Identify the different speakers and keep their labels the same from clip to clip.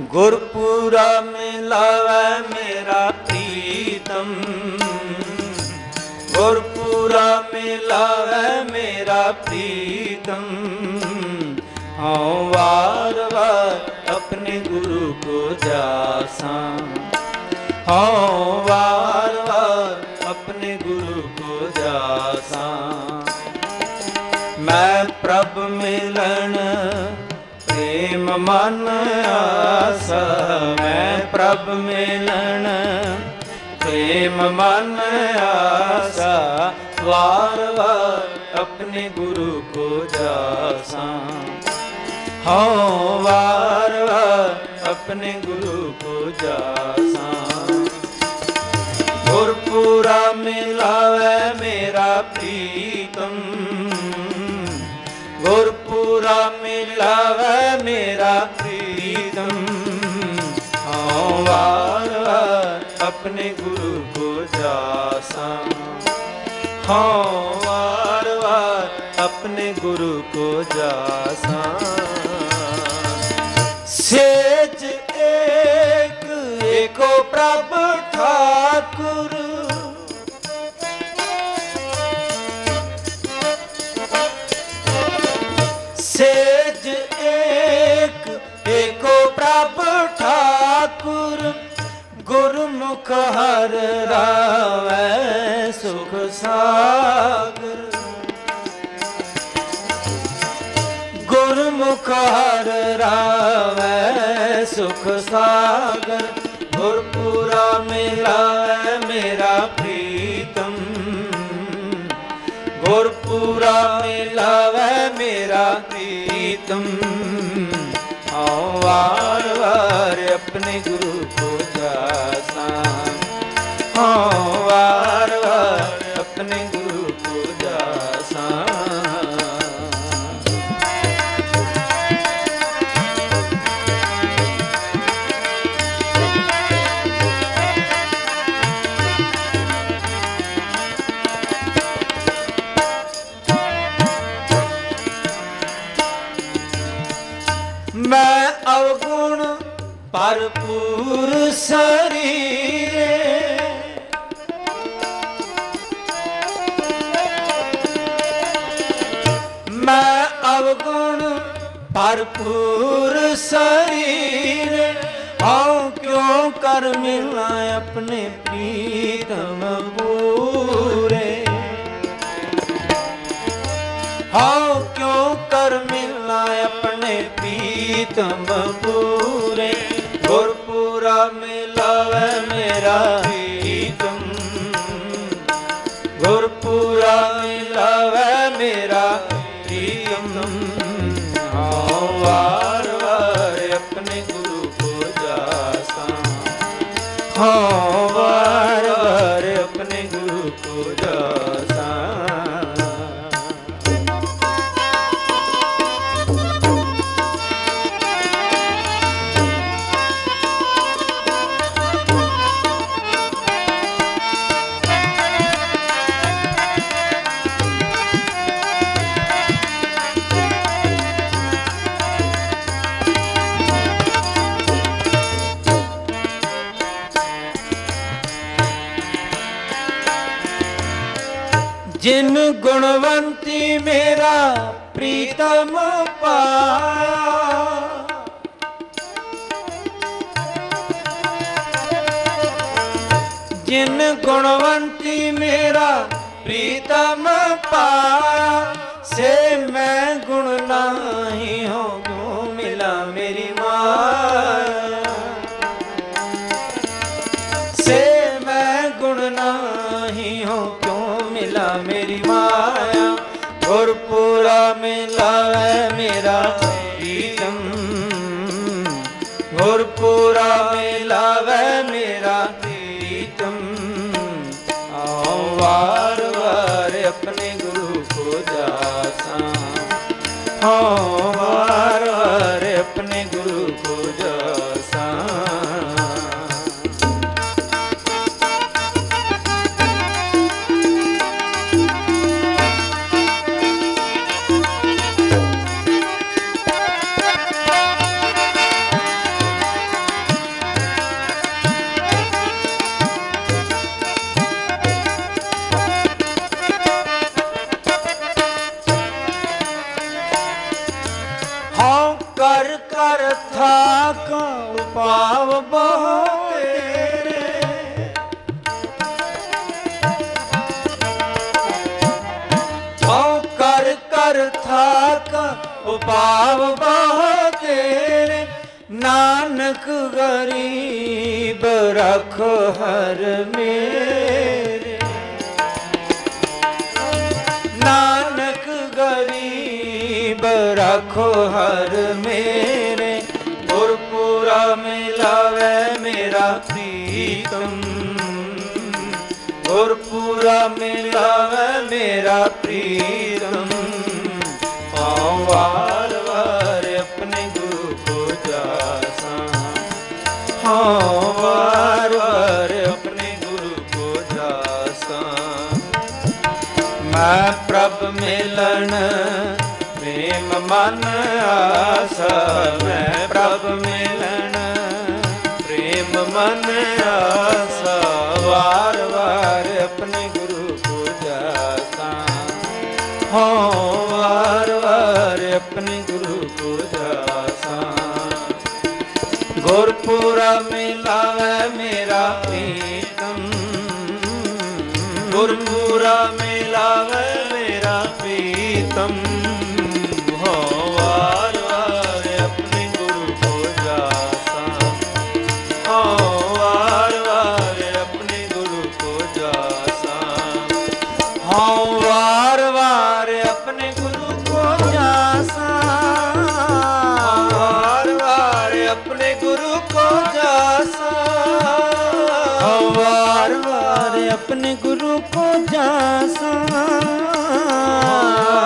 Speaker 1: ਗੁਰਪੂਰਾ ਮਿਲਾਵੇ ਮੇਰਾ ਪ੍ਰੀਤਮ। ਗੁਰਪੂਰਾ ਮਿਲਾਵੇ ਮੇਰਾ ਪ੍ਰੀਤਮ। ਹਉ ਵਾਰ ਵਾਰ ਆਪਣੇ ਗੁਰੂ ਕੋ ਜਾਸਾਂ। ਹਉ ਵਾਰ ਵਾਰ ਆਪਣੇ ਗੁਰੂ ਕੋ ਜਾਸਾਂ। ਮੈਂ ਪ੍ਰਭ ਮਿਲਣ ਮਨ ਆਸਾ, ਮੈਂ ਪ੍ਰਭ ਮਿਲਣ। ਪ੍ਰੇਮ ਮਨ ਆਸਾ, ਵਾਰ ਵਾਰ ਆਪਣੇ ਗੁਰੂ ਕੋ ਜਾਸਾਂ। ਹਉ ਵਾਰ ਵਾਰ ਆਪਣੇ ਗੁਰੂ ਕੋ ਜਾਸਾਂ। ਗੁਰਪੂਰਾ ਮਿਲਾਵੇ ਮੇਰਾ ਪੀ ਮਿਲਾਵੇ ਮੇਰਾ ਪ੍ਰੀਤਮ। ਹਉ ਵਾਰ ਵਾਰ ਆਪਣੇ ਗੁਰੂ ਕੋ ਜਾਸਾਂ। ਹਉ ਵਾਰ ਵਾਰ ਆਪਣੇ ਗੁਰੂ ਕੋ ਜਾਸਾਂ। ਸੇਜ ਏਕ, ਏਕੋ ਪ੍ਰਭ ਠਾਕੁਰ। ਸੁਖ ਸਾਗਰ, ਗੁਰਪੂਰਾ ਮਿਲਾਵੇ ਮੇਰਾ ਪ੍ਰੀਤਮ। ਗੁਰਪੂਰਾ ਮਿਲਾਵੇ ਮੇਰਾ ਪ੍ਰੀਤਮ। ਆਉ ਵਾਰ ਵਾਰ ਆਪਣੇ ਗੁਰੂ ਕੋ ਭਰਪੂਰ ਸਰੀਰੇ ਮੈਂ ਅਵਗੁਣ ਭਰਪੂਰ ਸਰੀਰ ਹਉ ਕਿਉ ਕਰ ਮਿਲਾਂ ਆਪਣੇ ਪ੍ਰੀਤਮ ਪੂਰੇ ਹਉ ਕਿਉਂ ਕਰ ਮਿਲਾਂ ਆਪਣੇ ਪ੍ਰੀਤਮ ਮਿਲਾਵੇ ਮੇਰਾ ਪ੍ਰੀਤਮ ਗੁਰਪੂਰਾ ਮਿਲਾਵੇ ਮੇਰਾ ਪ੍ਰੀਤਮ ਹਉ ਵਾਰ ਵਾਰ ਆਪਣੇ ਗੁਰੂ ਕੋ ਜਿਨ ਗੁਣਵੰਤੀ ਮੇਰਾ ਪ੍ਰੀਤਮ ਪਾਇਆ। ਜਿਨ ਗੁਣਵੰਤੀ ਮੇਰਾ ਪ੍ਰੀਤਮ ਪਾਇਆ, ਸੇ ਮੈਂ ਗੁਣ ਨਹੀਂ ਹੋ ਉਪਾਵ ਬਹੁ ਤੇਰੇ, ਨਾਨਕ ਗਰੀਬ ਰਖ ਹਰ ਮੇਰੇ। ਨਾਨਕ ਗਰੀਬ ਰਖੋ ਹਰ ਮੇਰੇ, ਗੁਰਪੂਰਾ ਮਿਲਾਵੇ ਮੇਰਾ ਪ੍ਰੀਤਮ। ਗੁਰਪੂਰਾ ਮਿਲਾਵੇ ਮੇਰਾ ਪ੍ਰੀਤਮ। ਮਿਲਣ। ਪ੍ਰੇਮ ਮਨ ਆਸਾ ਮੈਂ ਪ੍ਰਭ ਮਿਲਣ। ਪ੍ਰੇਮ ਮਨ ਆਸਾ ਵਾਰ ਵਾਰ ਆਪਣੇ ਗੁਰੂ ਕੋ ਹੋ, ਵਾਰ ਵਾਰ ਆਪਣੇ ਗੁਰੂ ਕੋ ਗੁਰਪੁਰਾ ਗੁਰਪੂਰਾ ਮਿਲਾਵੇ ਮੇਰਾ ਪ੍ਰੀਤਮ। ਗੁਰਪੁਰਾ ਵਾਰ ਆਪਣੇ ਗੁਰੂ ਕੋ ਜਾਸਾਂ।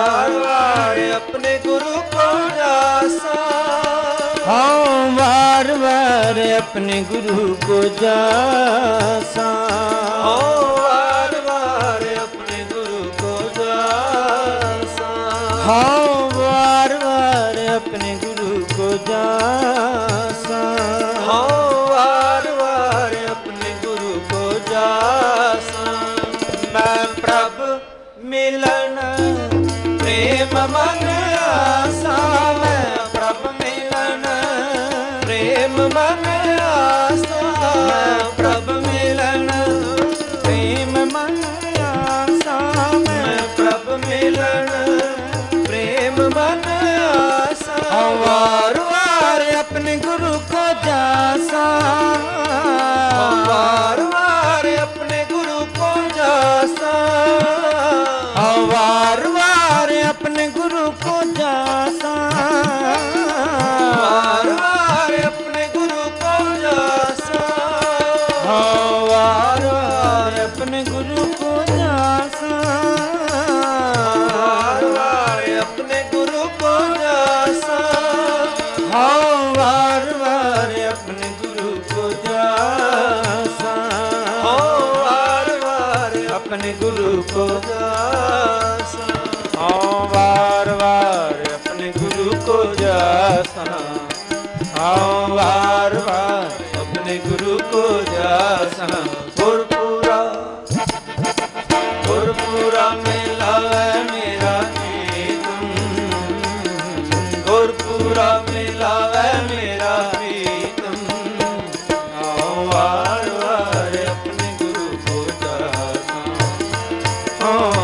Speaker 1: ਵਾਰ ਵਾਰ ਆਪਣੇ ਗੁਰੂ ਕੋ ਜਾਸਾਂ। ਹਉ ਵਾਰ ਵਾਰ ਆਪਣੇ ਗੁਰੂ ਕੋ ਜਾਸਾਂ। ਹਉ ਵਾਰ ਵਾਰ ਆਪਣੇ ਗੁਰੂ ਕੋ ਜਾਸਾਂ। ਹਉ ਵਾਰ ਵਾਰ ਆਪਣੇ ਗੁਰੂ ਮਿਲਣ ਪ੍ਰੇਮ ਮਨ ਗੁਰੂ ਕੋ ਜਾਸਾ ਵਾਰ ਵਾਰ ਆਪਣੇ ਗੁਰੂ ਕੋ ਜਾਸਾ। ਹਾਂ ਵਾਰ ਵਾਰ ਆਪਣੇ ਗੁਰੂ ਕੋ ਜਾਸਾ। oh.